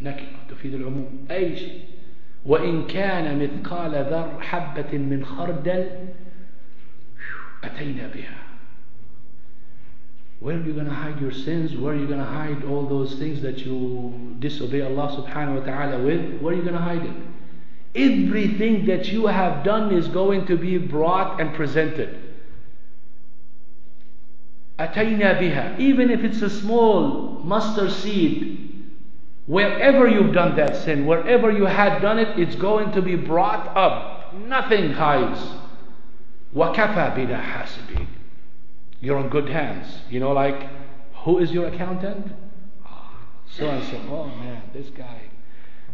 نكرة تفيد العموم أي شيء وإن كان مثقال ذر حبة من خردل أتينا بها Where are you going to hide your sins? Where are you going to hide all those things that you disobey Allah subhanahu wa ta'ala with? Where are you going to hide it? everything that you have done is going to be brought and presented. Atayna biha. Even if it's a small mustard seed, wherever you've done that sin, wherever you had done it, it's going to be brought up. Nothing hides. Wakafa bina hasibi. You're in good hands. You know, like, who is your accountant? So and so. Oh man, this guy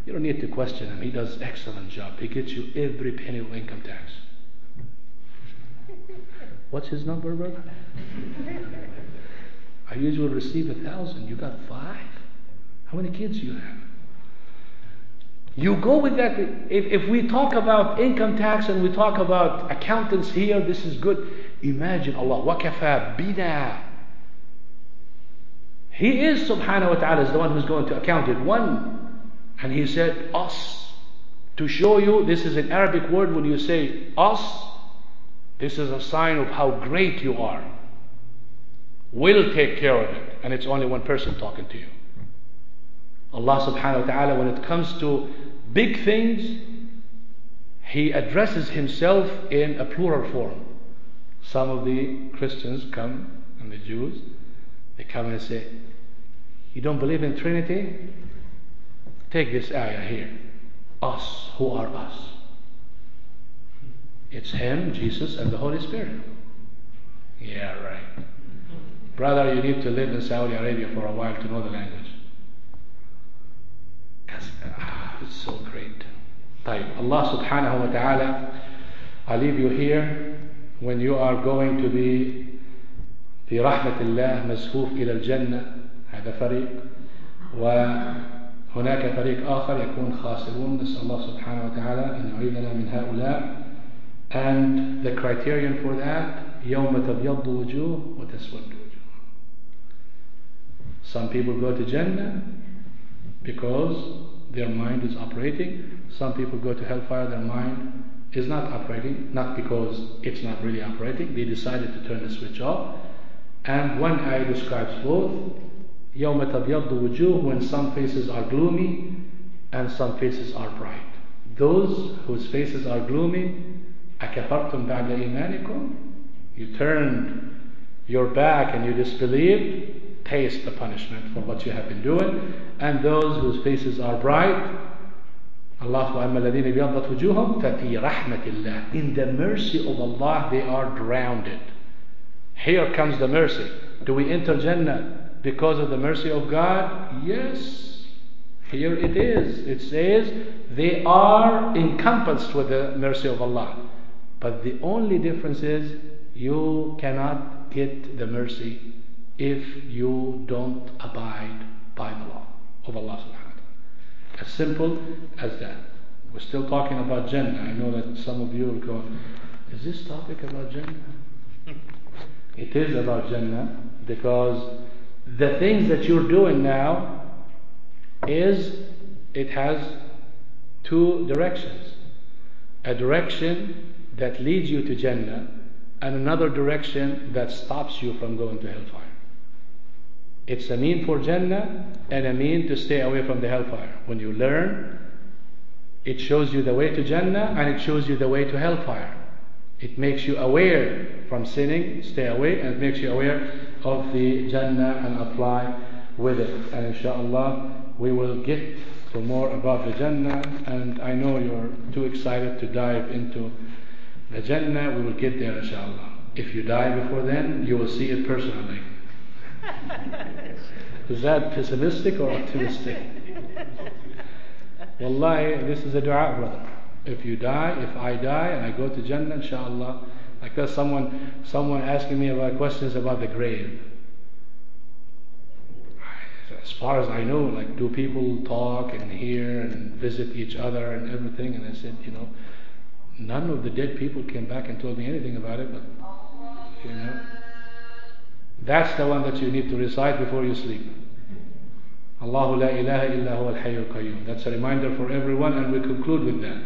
you don't need to question him. He does excellent job. He gets you every penny of income tax. What's his number, brother? I usually receive a thousand. You got five? How many kids you have? You go with that. If, if we talk about income tax and we talk about accountants here, this is good. Imagine Allah. Wakafa bina. He is subhanahu wa ta'ala is the one who's going to account it. One and he said, us. To show you, this is an Arabic word when you say us, this is a sign of how great you are. We'll take care of it. And it's only one person talking to you. Allah subhanahu wa ta'ala, when it comes to big things, He addresses Himself in a plural form. Some of the Christians come, and the Jews, they come and say, You don't believe in Trinity? Take this ayah here. Us, who are us? It's Him, Jesus, and the Holy Spirit. Yeah, right. Brother, you need to live in Saudi Arabia for a while to know the language. Ah, it's so great. طيب Allah subhanahu wa ta'ala I leave you here when you are going to be في رحمة الله مزفوف إلى الجنة هذا فريق هناك فريق آخر يكون خاسرون. نسأل الله سبحانه وتعالى أن يعيذنا من هؤلاء. And the criterion for that يوم تبيض وجوه وتسود وجوه. Some people go to Jannah because their mind is operating. Some people go to hellfire their mind is not operating not because it's not really operating. They decided to turn the switch off. And one ayah describes both. يَوْمَ تَبْيَضُّ وُجُوهُ When some faces are gloomy and some faces are bright. Those whose faces are gloomy, أَكَفَرْتُمْ بَعْدَ إِيمَانِكُمْ You turned your back and you disbelieved, taste the punishment for what you have been doing. And those whose faces are bright, Allah وَأَمَّا الَّذِينَ بِيَضَّتْ وُجُوهُمْ فَفِي رَحْمَةِ اللَّهِ In the mercy of Allah they are drowned. Here comes the mercy. Do we enter Jannah because of the mercy of God? Yes. Here it is. It says they are encompassed with the mercy of Allah. But the only difference is you cannot get the mercy if you don't abide by the law of Allah subhanahu wa ta'ala. as simple as that. We're still talking about Jannah. I know that some of you will go, is this topic about Jannah? it is about Jannah because the things that you're doing now is it has two directions. A direction that leads you to Jannah and another direction that stops you from going to hellfire. It's a mean for Jannah and a mean to stay away from the hellfire. When you learn, it shows you the way to Jannah and it shows you the way to hellfire. It makes you aware from sinning, stay away, and it makes you aware of the Jannah and apply with it. And inshallah, we will get to more about the Jannah. And I know you're too excited to dive into the Jannah. We will get there, inshallah. If you die before then, you will see it personally. Is that pessimistic or optimistic? Wallahi, this is a dua, brother. If you die, if I die and I go to Jannah, inshallah, like that someone someone asking me about questions about the grave. As far as I know, like do people talk and hear and visit each other and everything? And I said, you know, none of the dead people came back and told me anything about it, but you know. That's the one that you need to recite before you sleep. Allahu la ilaha illa huwa al qayyum. That's a reminder for everyone and we conclude with that.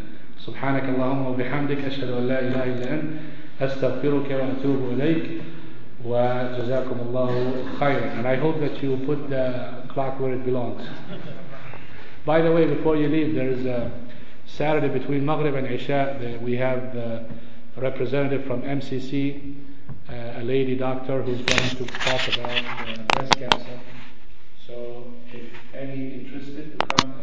سبحانك اللهم وبحمدك أشهد أن لا إله إلا أنت أستغفرك وأتوب إليك وجزاكم الله خيرا. And I hope that you put the clock where it belongs. By the way before you leave there is a Saturday between Maghrib and Isha we have a representative from MCC uh, a lady doctor who's going to talk about uh, breast cancer. So if any interested